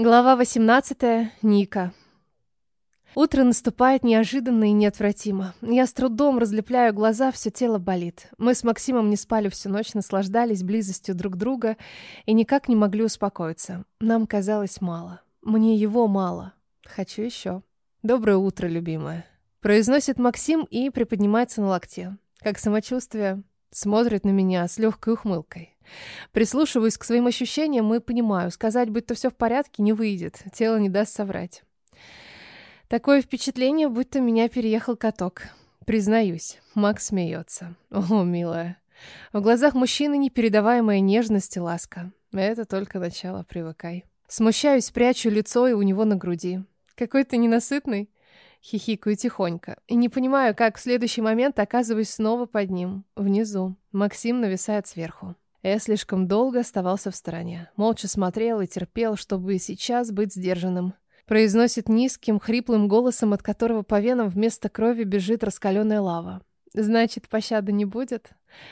Глава 18. Ника. Утро наступает неожиданно и неотвратимо. Я с трудом разлепляю глаза, все тело болит. Мы с Максимом не спали всю ночь, наслаждались близостью друг друга и никак не могли успокоиться. Нам казалось мало. Мне его мало. Хочу еще. Доброе утро, любимая. Произносит Максим и приподнимается на локте. Как самочувствие, смотрит на меня с легкой ухмылкой. Прислушиваюсь к своим ощущениям и понимаю, сказать, будто все в порядке, не выйдет. Тело не даст соврать. Такое впечатление, будто меня переехал каток. Признаюсь, Макс смеется. О, милая. В глазах мужчины непередаваемая нежность и ласка. Это только начало, привыкай. Смущаюсь, прячу лицо и у него на груди. Какой ты ненасытный. Хихикаю тихонько. И не понимаю, как в следующий момент оказываюсь снова под ним, внизу. Максим нависает сверху. Я слишком долго оставался в стороне. Молча смотрел и терпел, чтобы сейчас быть сдержанным. Произносит низким, хриплым голосом, от которого по венам вместо крови бежит раскаленная лава. Значит, пощады не будет?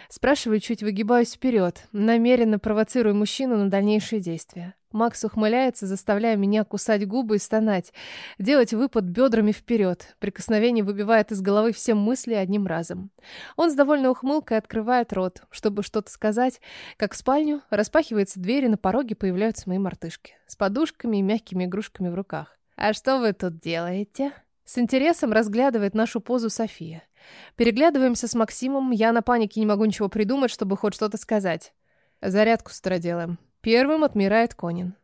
Спрашиваю, чуть выгибаюсь вперед, намеренно провоцирую мужчину на дальнейшие действия. Макс ухмыляется, заставляя меня кусать губы и стонать, делать выпад бедрами вперед. Прикосновение выбивает из головы все мысли одним разом. Он с довольной ухмылкой открывает рот, чтобы что-то сказать, как в спальню распахивается дверь, и на пороге появляются мои мартышки с подушками и мягкими игрушками в руках. «А что вы тут делаете?» С интересом разглядывает нашу позу София. Переглядываемся с Максимом, я на панике не могу ничего придумать, чтобы хоть что-то сказать. Зарядку с делаем. Первым отмирает Конин.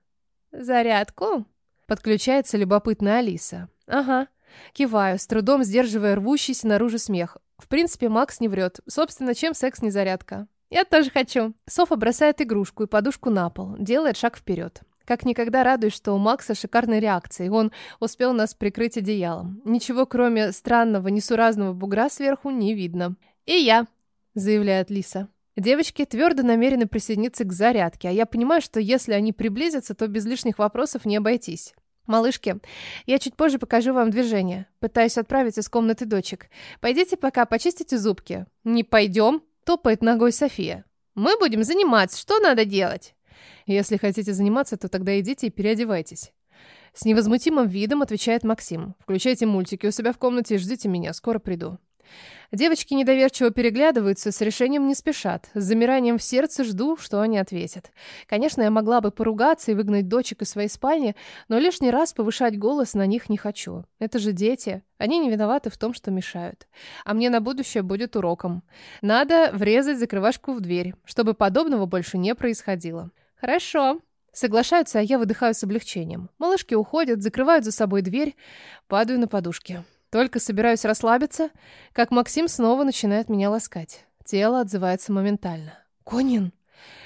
«Зарядку?» Подключается любопытная Алиса. «Ага». Киваю, с трудом сдерживая рвущийся наружу смех. В принципе, Макс не врет. Собственно, чем секс не зарядка? «Я тоже хочу». Софа бросает игрушку и подушку на пол, делает шаг вперед. Как никогда радуюсь, что у Макса шикарная реакция, и он успел нас прикрыть одеялом. Ничего, кроме странного, несуразного бугра сверху, не видно. «И я», — заявляет Лиса. Девочки твердо намерены присоединиться к зарядке, а я понимаю, что если они приблизятся, то без лишних вопросов не обойтись. «Малышки, я чуть позже покажу вам движение. Пытаюсь отправить из комнаты дочек. Пойдите пока, почистите зубки». «Не пойдем», — топает ногой София. «Мы будем заниматься. Что надо делать?» Если хотите заниматься, то тогда идите и переодевайтесь. С невозмутимым видом отвечает Максим. Включайте мультики у себя в комнате и ждите меня, скоро приду. Девочки недоверчиво переглядываются, с решением не спешат. С замиранием в сердце жду, что они ответят. Конечно, я могла бы поругаться и выгнать дочек из своей спальни, но лишний раз повышать голос на них не хочу. Это же дети. Они не виноваты в том, что мешают. А мне на будущее будет уроком. Надо врезать закрывашку в дверь, чтобы подобного больше не происходило. Хорошо. Соглашаются, а я выдыхаю с облегчением. Малышки уходят, закрывают за собой дверь, падаю на подушки. Только собираюсь расслабиться, как Максим снова начинает меня ласкать. Тело отзывается моментально. «Конин!»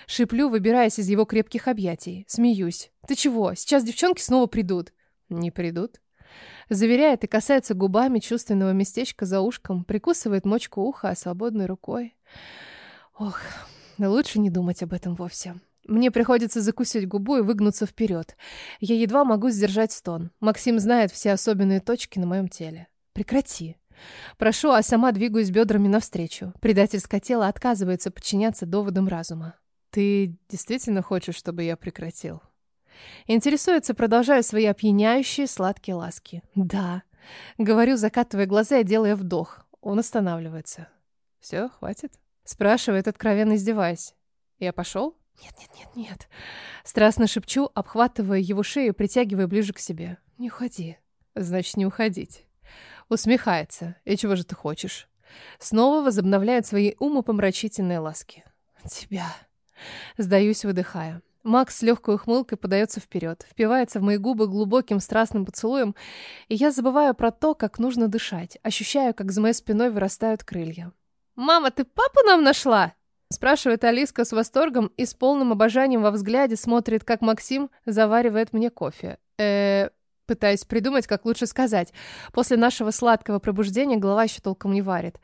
Шиплю, выбираясь из его крепких объятий. Смеюсь. «Ты чего? Сейчас девчонки снова придут». «Не придут». Заверяет и касается губами чувственного местечка за ушком, прикусывает мочку уха, свободной рукой. Ох, лучше не думать об этом вовсе. Мне приходится закусить губу и выгнуться вперед. Я едва могу сдержать стон. Максим знает все особенные точки на моем теле. Прекрати. Прошу, а сама двигаюсь бедрами навстречу. Предательское тело отказывается подчиняться доводам разума. Ты действительно хочешь, чтобы я прекратил? Интересуется, продолжая свои опьяняющие сладкие ласки. Да. Говорю, закатывая глаза и делая вдох. Он останавливается. Все, хватит? Спрашивает, откровенно издеваясь. Я пошел? «Нет, нет, нет, нет!» Страстно шепчу, обхватывая его шею, притягивая ближе к себе. «Не уходи!» «Значит, не уходить!» Усмехается. «И чего же ты хочешь?» Снова возобновляет свои умопомрачительные ласки. «Тебя!» Сдаюсь, выдыхая. Макс с легкой ухмылкой подается вперед, впивается в мои губы глубоким страстным поцелуем, и я забываю про то, как нужно дышать, ощущаю, как за моей спиной вырастают крылья. «Мама, ты папу нам нашла?» Спрашивает Алиска с восторгом и с полным обожанием во взгляде смотрит, как Максим заваривает мне кофе. Э, пытаясь придумать, как лучше сказать. После нашего сладкого пробуждения голова еще толком не варит.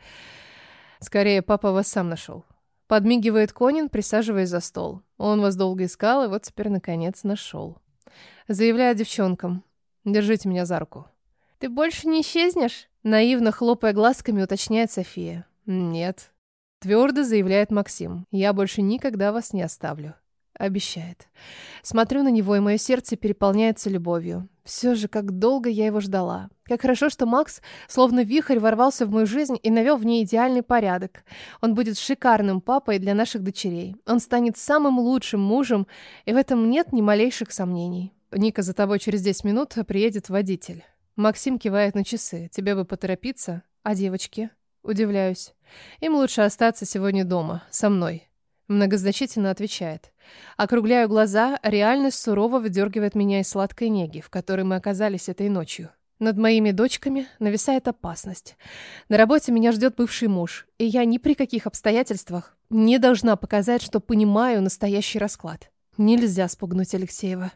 Скорее, папа вас сам нашел. Подмигивает Конин, присаживаясь за стол. Он вас долго искал, и вот теперь, наконец, нашел. Заявляет девчонкам. Держите меня за руку. Ты больше не исчезнешь? Наивно хлопая глазками, уточняет София. Нет, Твердо заявляет Максим. Я больше никогда вас не оставлю. Обещает. Смотрю на него, и мое сердце переполняется любовью. Все же, как долго я его ждала. Как хорошо, что Макс, словно вихрь, ворвался в мою жизнь и навел в ней идеальный порядок. Он будет шикарным папой для наших дочерей. Он станет самым лучшим мужем, и в этом нет ни малейших сомнений. Ника, за тобой через 10 минут приедет водитель. Максим кивает на часы. Тебе бы поторопиться. А девочки? Удивляюсь. Им лучше остаться сегодня дома, со мной. Многозначительно отвечает. Округляю глаза, реальность сурово выдергивает меня из сладкой неги, в которой мы оказались этой ночью. Над моими дочками нависает опасность. На работе меня ждет бывший муж, и я ни при каких обстоятельствах не должна показать, что понимаю настоящий расклад. Нельзя спугнуть Алексеева.